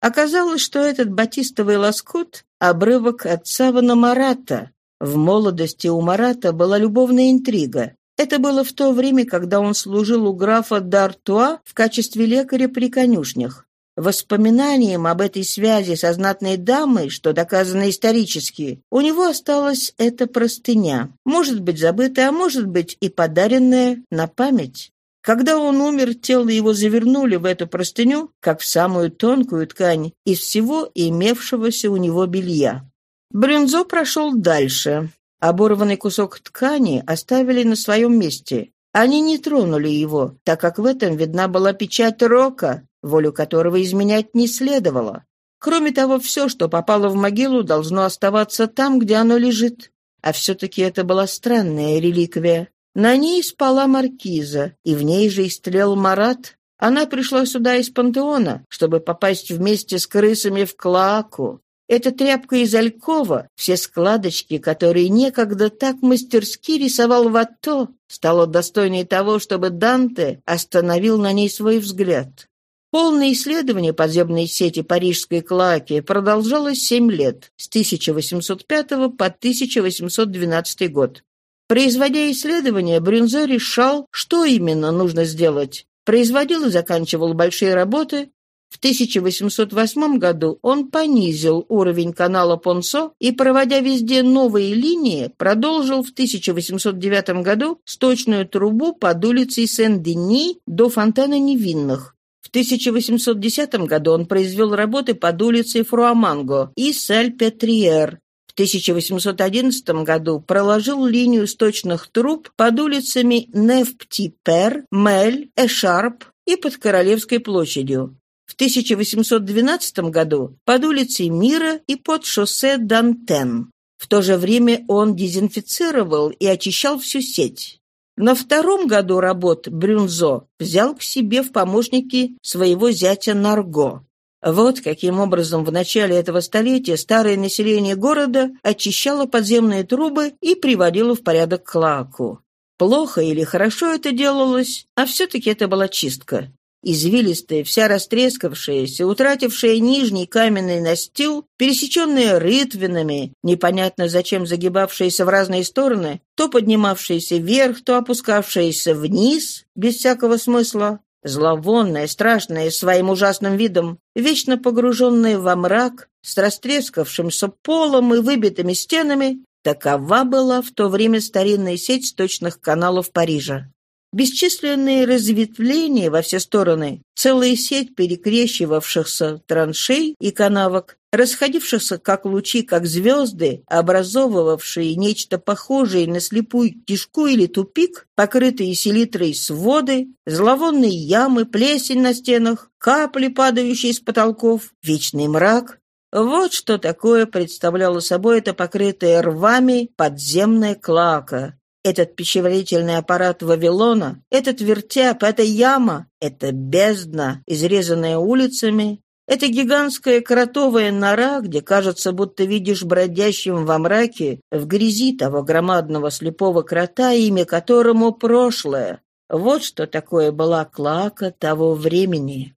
Оказалось, что этот батистовый лоскут — обрывок от Савана Марата. В молодости у Марата была любовная интрига. Это было в то время, когда он служил у графа Д'Артуа в качестве лекаря при конюшнях. Воспоминанием об этой связи со знатной дамой, что доказано исторически, у него осталась эта простыня, может быть забытая, а может быть и подаренная на память. Когда он умер, тело его завернули в эту простыню, как в самую тонкую ткань, из всего имевшегося у него белья. Брюнзо прошел дальше. Оборванный кусок ткани оставили на своем месте. Они не тронули его, так как в этом видна была печать рока, волю которого изменять не следовало. Кроме того, все, что попало в могилу, должно оставаться там, где оно лежит. А все-таки это была странная реликвия. На ней спала маркиза, и в ней же истлел Марат. Она пришла сюда из пантеона, чтобы попасть вместе с крысами в Клоаку. Эта тряпка из Алькова, все складочки, которые некогда так мастерски рисовал Ватто, стала достойной того, чтобы Данте остановил на ней свой взгляд. Полное исследование подземной сети парижской клаки продолжалось семь лет, с 1805 по 1812 год. Производя исследования, Брюнзе решал, что именно нужно сделать. Производил и заканчивал большие работы. В 1808 году он понизил уровень канала Понсо и, проводя везде новые линии, продолжил в 1809 году сточную трубу под улицей Сен-Дени до фонтана Невинных. В 1810 году он произвел работы под улицей Фруаманго и Сальпетриер. В 1811 году проложил линию сточных труб под улицами Невптипер, Мель, Эшарп и под Королевской площадью. В 1812 году под улицей Мира и под шоссе Дантен. В то же время он дезинфицировал и очищал всю сеть. На втором году работ Брюнзо взял к себе в помощники своего зятя Нарго. Вот каким образом в начале этого столетия старое население города очищало подземные трубы и приводило в порядок клаку. Плохо или хорошо это делалось, а все-таки это была чистка. Извилистая, вся растрескавшаяся, утратившая нижний каменный настил, пересеченная рытвинами, непонятно зачем загибавшаяся в разные стороны, то поднимавшаяся вверх, то опускавшаяся вниз, без всякого смысла, зловонная, страшная своим ужасным видом, вечно погруженная во мрак, с растрескавшимся полом и выбитыми стенами, такова была в то время старинная сеть сточных каналов Парижа. Бесчисленные разветвления во все стороны, целая сеть перекрещивавшихся траншей и канавок, расходившихся как лучи, как звезды, образовывавшие нечто похожее на слепую кишку или тупик, покрытые селитрой своды, зловонные ямы, плесень на стенах, капли, падающие с потолков, вечный мрак. Вот что такое представляло собой это покрытое рвами подземная клака, этот пищеварительный аппарат Вавилона, этот вертеп, эта яма, эта бездна, изрезанная улицами, это гигантская кротовая нора, где кажется, будто видишь бродящим во мраке в грязи того громадного слепого крота, имя которому прошлое. Вот что такое была клака того времени.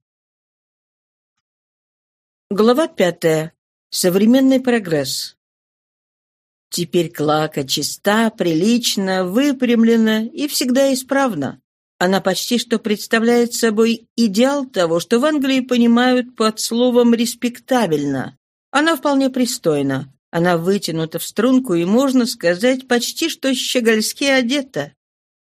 Глава пятая. Современный прогресс. Теперь Клака чиста, прилична, выпрямлена и всегда исправна. Она почти что представляет собой идеал того, что в Англии понимают под словом «респектабельно». Она вполне пристойна. Она вытянута в струнку и, можно сказать, почти что щегольски одета.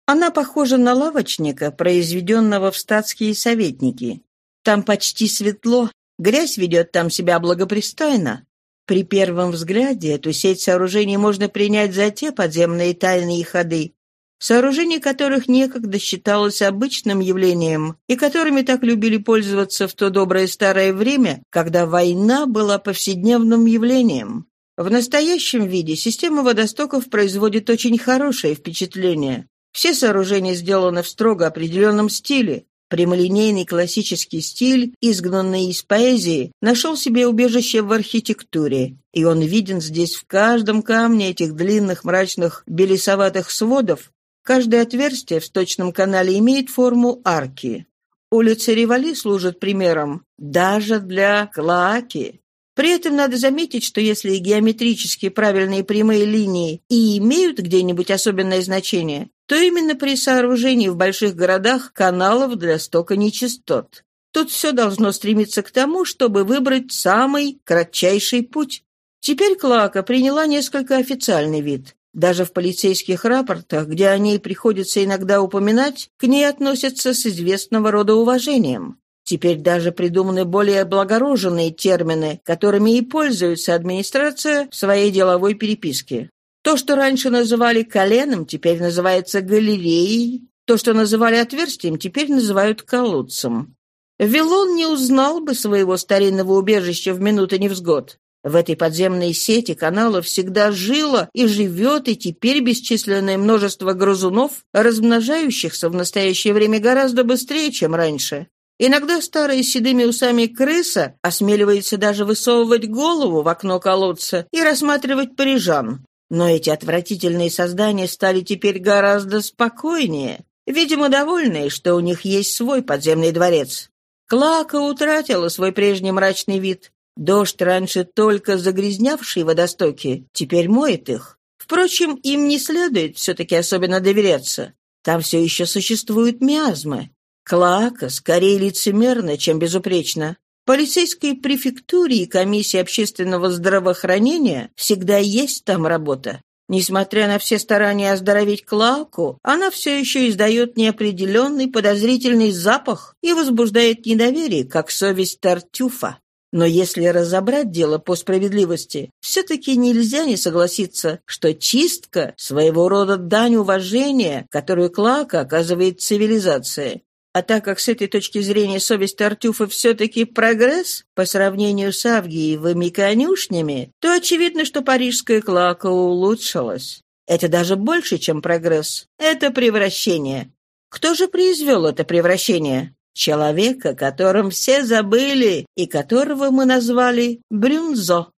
Она похожа на лавочника, произведенного в статские советники. Там почти светло, грязь ведет там себя благопристойно. При первом взгляде эту сеть сооружений можно принять за те подземные тайные ходы, сооружение которых некогда считалось обычным явлением и которыми так любили пользоваться в то доброе старое время, когда война была повседневным явлением. В настоящем виде система водостоков производит очень хорошее впечатление. Все сооружения сделаны в строго определенном стиле. Прямолинейный классический стиль, изгнанный из поэзии, нашел себе убежище в архитектуре, и он виден здесь в каждом камне этих длинных мрачных белесоватых сводов. Каждое отверстие в сточном канале имеет форму арки. Улица Ревали служит примером даже для Клоаки. При этом надо заметить, что если геометрически правильные прямые линии и имеют где-нибудь особенное значение, то именно при сооружении в больших городах каналов для стока нечистот. Тут все должно стремиться к тому, чтобы выбрать самый кратчайший путь. Теперь Клака приняла несколько официальный вид. Даже в полицейских рапортах, где о ней приходится иногда упоминать, к ней относятся с известного рода уважением. Теперь даже придуманы более облагороженные термины, которыми и пользуется администрация в своей деловой переписке. То, что раньше называли коленом, теперь называется галереей. То, что называли отверстием, теперь называют колодцем. Вилон не узнал бы своего старинного убежища в минуты невзгод. В этой подземной сети каналов всегда жило и живет и теперь бесчисленное множество грызунов, размножающихся в настоящее время гораздо быстрее, чем раньше. Иногда старая с седыми усами крыса осмеливается даже высовывать голову в окно колодца и рассматривать парижан. Но эти отвратительные создания стали теперь гораздо спокойнее, видимо, довольные, что у них есть свой подземный дворец. Клака утратила свой прежний мрачный вид. Дождь, раньше только загрязнявший водостоки, теперь моет их. Впрочем, им не следует все-таки особенно доверяться. Там все еще существуют миазмы, Клоака скорее лицемерна, чем безупречна. Полицейской префектуре и комиссии общественного здравоохранения всегда есть там работа. Несмотря на все старания оздоровить Клаку, она все еще издает неопределенный подозрительный запах и возбуждает недоверие, как совесть Тартюфа. Но если разобрать дело по справедливости, все-таки нельзя не согласиться, что чистка – своего рода дань уважения, которую Клака оказывает цивилизации. А так как с этой точки зрения совесть Тартюфа все-таки прогресс по сравнению с Авгиевыми конюшнями, то очевидно, что парижская клака улучшилась. Это даже больше, чем прогресс. Это превращение. Кто же произвел это превращение? Человека, которым все забыли и которого мы назвали Брюнзо.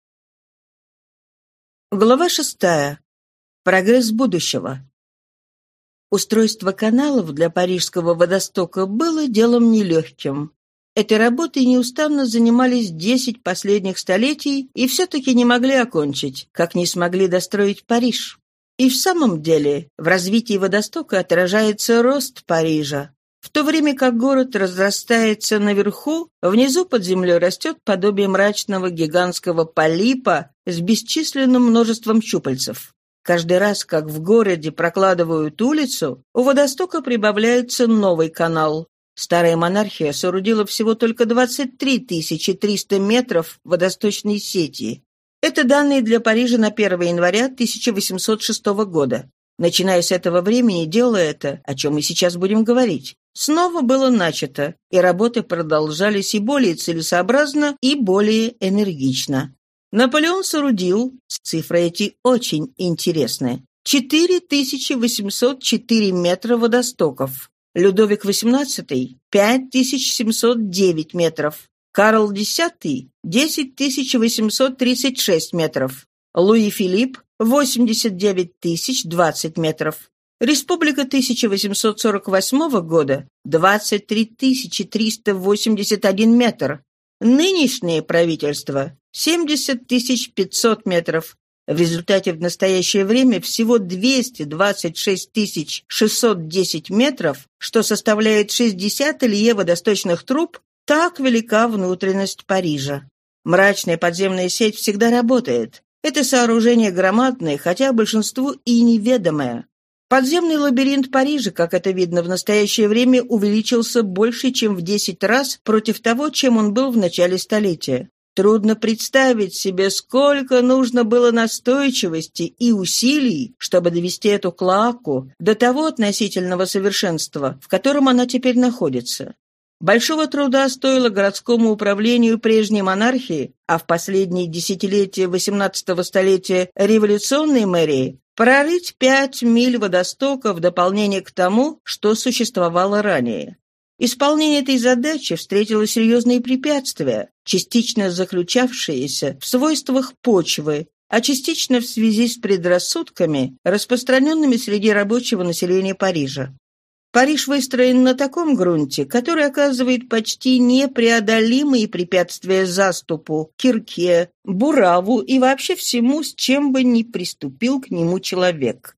Глава шестая. Прогресс будущего. Устройство каналов для парижского водостока было делом нелегким. Этой работой неустанно занимались десять последних столетий и все-таки не могли окончить, как не смогли достроить Париж. И в самом деле в развитии водостока отражается рост Парижа. В то время как город разрастается наверху, внизу под землей растет подобие мрачного гигантского полипа с бесчисленным множеством щупальцев. Каждый раз, как в городе прокладывают улицу, у водостока прибавляется новый канал. Старая монархия соорудила всего только 23 300 метров водосточной сети. Это данные для Парижа на 1 января 1806 года. Начиная с этого времени, дело это, о чем мы сейчас будем говорить, снова было начато, и работы продолжались и более целесообразно, и более энергично. Наполеон соорудил, цифры эти очень интересны, 4804 метра водостоков. Людовик XVIII – 5709 метров. Карл X – 10836 метров. Луи Филипп – 89 020 метров. Республика 1848 года – 23 381 метр. Нынешнее правительство 70 500 метров. В результате в настоящее время всего 226 610 метров, что составляет 60 лье водосточных труб, так велика внутренность Парижа. Мрачная подземная сеть всегда работает. Это сооружение громадное, хотя большинству и неведомое. Подземный лабиринт Парижа, как это видно в настоящее время, увеличился больше, чем в 10 раз против того, чем он был в начале столетия. Трудно представить себе, сколько нужно было настойчивости и усилий, чтобы довести эту клаку до того относительного совершенства, в котором она теперь находится. Большого труда стоило городскому управлению прежней монархии, а в последние десятилетия XVIII столетия революционной мэрии прорыть пять миль водостока в дополнение к тому, что существовало ранее. Исполнение этой задачи встретило серьезные препятствия, частично заключавшиеся в свойствах почвы, а частично в связи с предрассудками, распространенными среди рабочего населения Парижа. Париж выстроен на таком грунте, который оказывает почти непреодолимые препятствия заступу, кирке, бураву и вообще всему, с чем бы ни приступил к нему человек.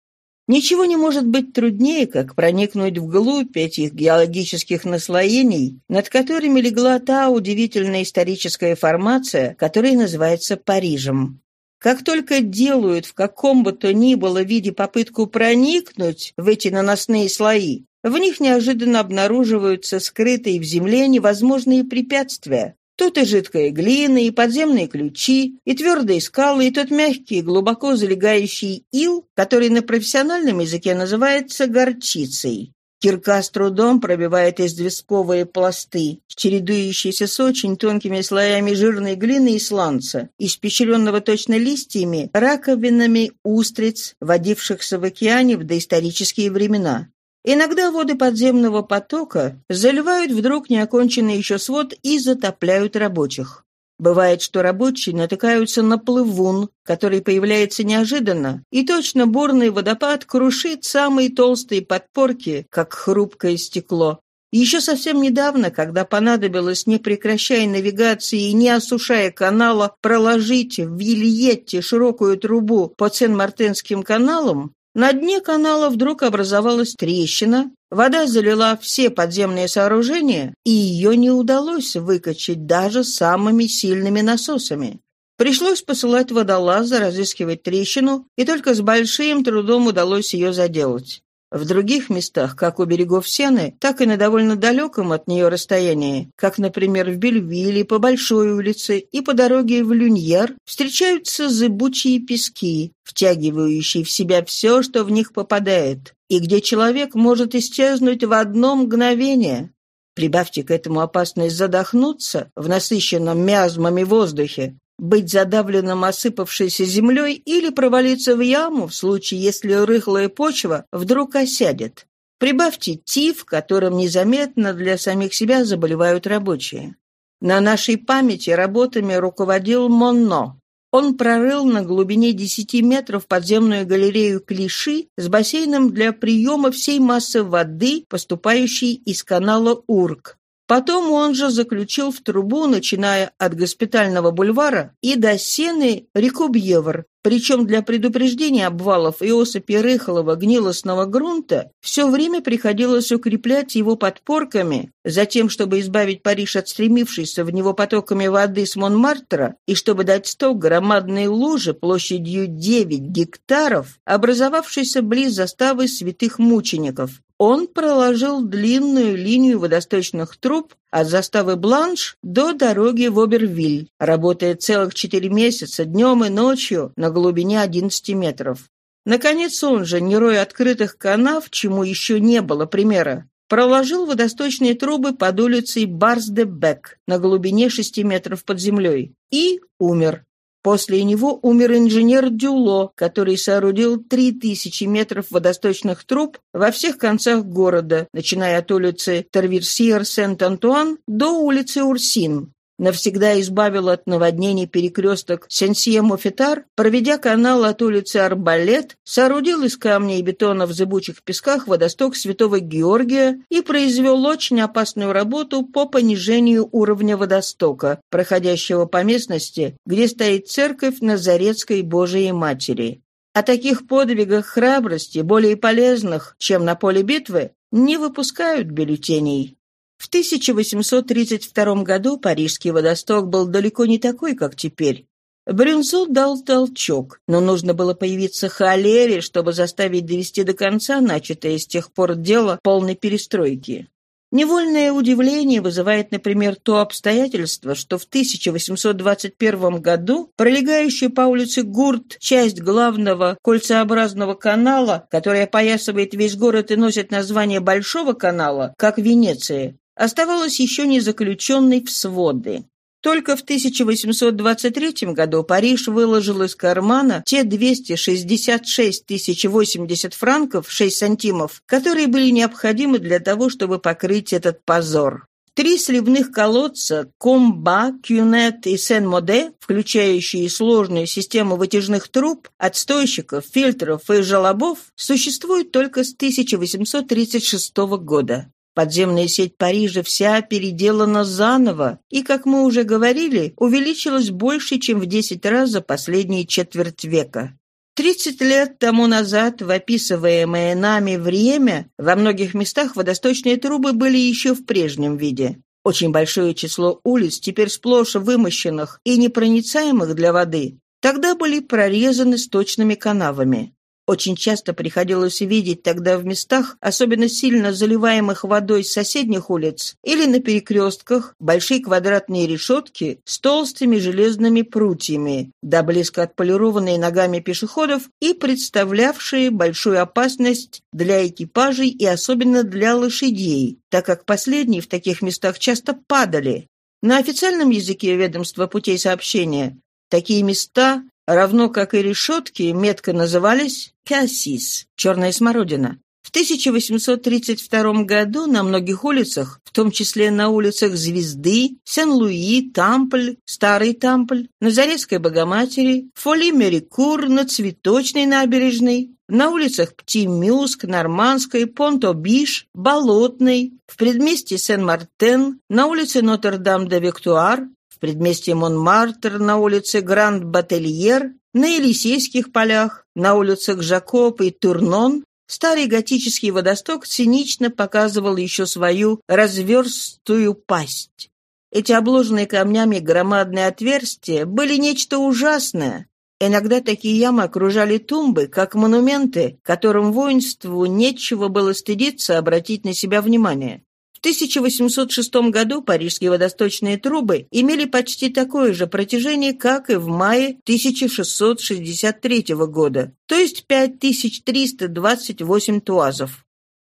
Ничего не может быть труднее, как проникнуть вглубь этих геологических наслоений, над которыми легла та удивительная историческая формация, которая называется Парижем. Как только делают в каком бы то ни было виде попытку проникнуть в эти наносные слои, в них неожиданно обнаруживаются скрытые в земле невозможные препятствия. Тут и жидкая глина, и подземные ключи, и твердые скалы, и тот мягкий, глубоко залегающий ил, который на профессиональном языке называется горчицей. Кирка с трудом пробивает известковые пласты, чередующиеся с очень тонкими слоями жирной глины и сланца, испещренного точно листьями, раковинами устриц, водившихся в океане в доисторические времена. Иногда воды подземного потока заливают вдруг неоконченный еще свод и затопляют рабочих. Бывает, что рабочие натыкаются на плывун, который появляется неожиданно, и точно бурный водопад крушит самые толстые подпорки, как хрупкое стекло. Еще совсем недавно, когда понадобилось, не прекращая навигации и не осушая канала, проложить в Вильетте широкую трубу по Сен-Мартенским каналам, на дне канала вдруг образовалась трещина, вода залила все подземные сооружения, и ее не удалось выкачать даже самыми сильными насосами. Пришлось посылать водолаза разыскивать трещину, и только с большим трудом удалось ее заделать. В других местах, как у берегов Сены, так и на довольно далеком от нее расстоянии, как, например, в Бельвилле, по Большой улице и по дороге в Люньер, встречаются зыбучие пески, втягивающие в себя все, что в них попадает, и где человек может исчезнуть в одно мгновение. Прибавьте к этому опасность задохнуться в насыщенном миазмами воздухе, быть задавленным осыпавшейся землей или провалиться в яму в случае, если рыхлая почва вдруг осядет. Прибавьте тиф, которым незаметно для самих себя заболевают рабочие. На нашей памяти работами руководил Монно. Он прорыл на глубине 10 метров подземную галерею Клиши с бассейном для приема всей массы воды, поступающей из канала Урк. Потом он же заключил в трубу, начиная от госпитального бульвара и до сены Рикубьевр, причем для предупреждения обвалов и осыпи рыхлого гнилостного грунта все время приходилось укреплять его подпорками, затем, чтобы избавить Париж от стремившейся в него потоками воды с Монмартра и чтобы дать сток громадной лужи площадью 9 гектаров, образовавшейся близ заставы святых мучеников, он проложил длинную линию водосточных труб от заставы Бланш до дороги в Обервиль, работая целых четыре месяца днем и ночью на глубине 11 метров. Наконец он же, не роя открытых канав, чему еще не было примера, проложил водосточные трубы под улицей Барс-де-Бек на глубине 6 метров под землей и умер. После него умер инженер Дюло, который соорудил 3000 метров водосточных труб во всех концах города, начиная от улицы Тервирсиер-Сент-Антуан до улицы Урсин навсегда избавил от наводнений перекресток Сенсье-Мофетар, проведя канал от улицы Арбалет, соорудил из камня и бетона в зыбучих песках водосток Святого Георгия и произвел очень опасную работу по понижению уровня водостока, проходящего по местности, где стоит церковь Назаретской Божией Матери. О таких подвигах храбрости, более полезных, чем на поле битвы, не выпускают бюллетеней. В 1832 году парижский водосток был далеко не такой, как теперь. Брюнзо дал толчок, но нужно было появиться холере, чтобы заставить довести до конца начатое с тех пор дело полной перестройки. Невольное удивление вызывает, например, то обстоятельство, что в 1821 году пролегающая по улице Гурт часть главного кольцеобразного канала, которая опоясывает весь город и носит название Большого канала, как Венеция, оставалась еще не заключенной в своды. Только в 1823 году Париж выложил из кармана те 266 тысяч 80 франков, 6 сантимов, которые были необходимы для того, чтобы покрыть этот позор. Три сливных колодца Комба, Кюнет и Сен-Моде, включающие сложную систему вытяжных труб, отстойщиков, фильтров и желобов, существуют только с 1836 года. Подземная сеть Парижа вся переделана заново и, как мы уже говорили, увеличилась больше, чем в 10 раз за последние четверть века. Тридцать лет тому назад, в описываемое нами время, во многих местах водосточные трубы были еще в прежнем виде. Очень большое число улиц, теперь сплошь вымощенных и непроницаемых для воды, тогда были прорезаны сточными канавами. Очень часто приходилось видеть тогда в местах, особенно сильно заливаемых водой с соседних улиц, или на перекрестках, большие квадратные решетки с толстыми железными прутьями, да близко отполированные ногами пешеходов и представлявшие большую опасность для экипажей и особенно для лошадей, так как последние в таких местах часто падали. На официальном языке ведомства путей сообщения такие места равно как и решетки, метко назывались «кассис» — «черная смородина». В 1832 году на многих улицах, в том числе на улицах Звезды, Сен-Луи, Тампль, Старый Тампль, на Зарецкой Богоматери, Фоли-Мерикур, на Цветочной набережной, на улицах Птимюск, Нормандской, Понто-Биш, Болотной, в предместье Сен-Мартен, на улице Нотр-Дам-де-Виктуар, в предместье Монмартр на улице Гранд-Бательер, на Елисейских полях, на улицах Жакоп и Турнон старый готический водосток цинично показывал еще свою разверстую пасть. Эти обложенные камнями громадные отверстия были нечто ужасное. Иногда такие ямы окружали тумбы, как монументы, которым воинству нечего было стыдиться обратить на себя внимание. В 1806 году парижские водосточные трубы имели почти такое же протяжение, как и в мае 1663 года, то есть 5328 туазов.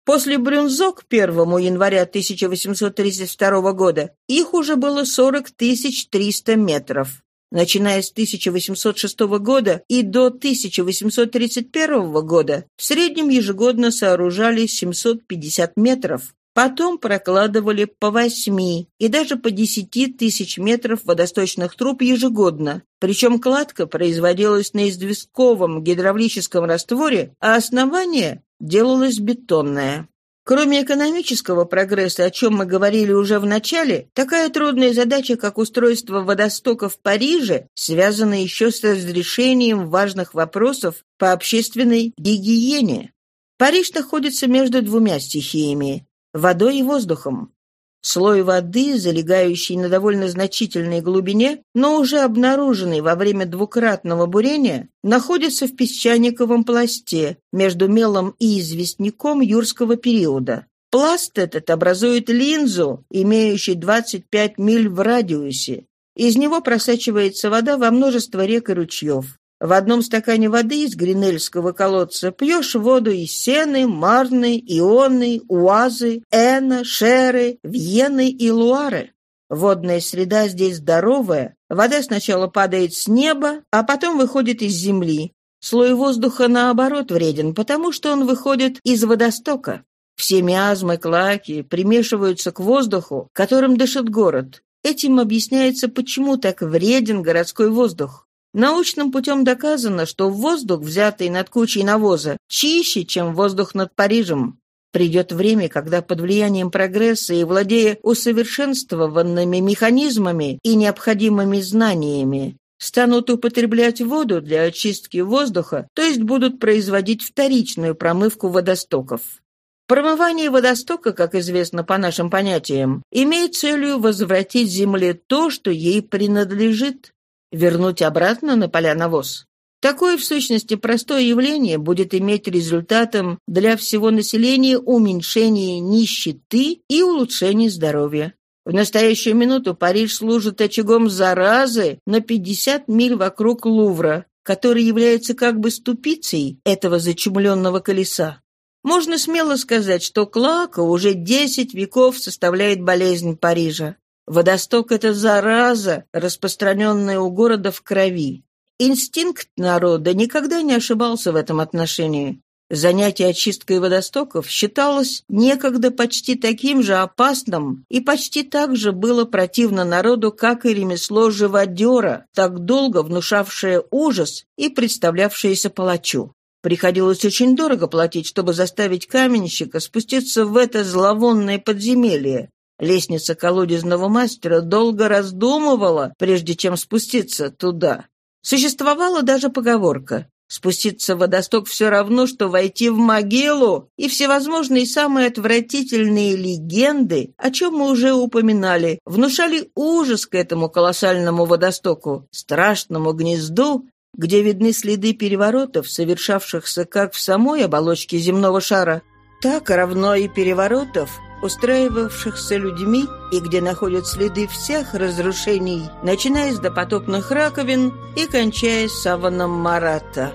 После Брюнзо к 1 января 1832 года их уже было 40 300 метров. Начиная с 1806 года и до 1831 года в среднем ежегодно сооружали 750 метров, Потом прокладывали по восьми и даже по десяти тысяч метров водосточных труб ежегодно. Причем кладка производилась на известковом гидравлическом растворе, а основание делалось бетонное. Кроме экономического прогресса, о чем мы говорили уже в начале, такая трудная задача, как устройство водостока в Париже, связана еще с разрешением важных вопросов по общественной гигиене. Париж находится между двумя стихиями водой и воздухом. Слой воды, залегающий на довольно значительной глубине, но уже обнаруженный во время двукратного бурения, находится в песчаниковом пласте между мелом и известняком юрского периода. Пласт этот образует линзу, имеющую 25 миль в радиусе. Из него просачивается вода во множество рек и ручьев. В одном стакане воды из гринельского колодца пьешь воду из Сены, Марны, Ионы, Уазы, Эна, Шеры, Вьены и Луары. Водная среда здесь здоровая. Вода сначала падает с неба, а потом выходит из земли. Слой воздуха, наоборот, вреден, потому что он выходит из водостока. Все миазмы, клаки примешиваются к воздуху, которым дышит город. Этим объясняется, почему так вреден городской воздух. Научным путем доказано, что воздух, взятый над кучей навоза, чище, чем воздух над Парижем. Придет время, когда под влиянием прогресса и владея усовершенствованными механизмами и необходимыми знаниями, станут употреблять воду для очистки воздуха, то есть будут производить вторичную промывку водостоков. Промывание водостока, как известно по нашим понятиям, имеет целью возвратить Земле то, что ей принадлежит. Вернуть обратно на поля навоз? Такое, в сущности, простое явление будет иметь результатом для всего населения уменьшение нищеты и улучшение здоровья. В настоящую минуту Париж служит очагом заразы на 50 миль вокруг Лувра, который является как бы ступицей этого зачумленного колеса. Можно смело сказать, что клака уже 10 веков составляет болезнь Парижа. Водосток — это зараза, распространенная у города в крови. Инстинкт народа никогда не ошибался в этом отношении. Занятие очисткой водостоков считалось некогда почти таким же опасным и почти так же было противно народу, как и ремесло живодера, так долго внушавшее ужас и представлявшееся палачу. Приходилось очень дорого платить, чтобы заставить каменщика спуститься в это зловонное подземелье. Лестница колодезного мастера долго раздумывала, прежде чем спуститься туда. Существовала даже поговорка Спуститься в водосток все равно, что войти в могилу, и всевозможные самые отвратительные легенды, о чем мы уже упоминали, внушали ужас к этому колоссальному водостоку, страшному гнезду, где видны следы переворотов, совершавшихся как в самой оболочке земного шара, так равно и переворотов, устраивавшихся людьми и где находят следы всех разрушений, начиная с допотопных раковин и кончая саваном Марата.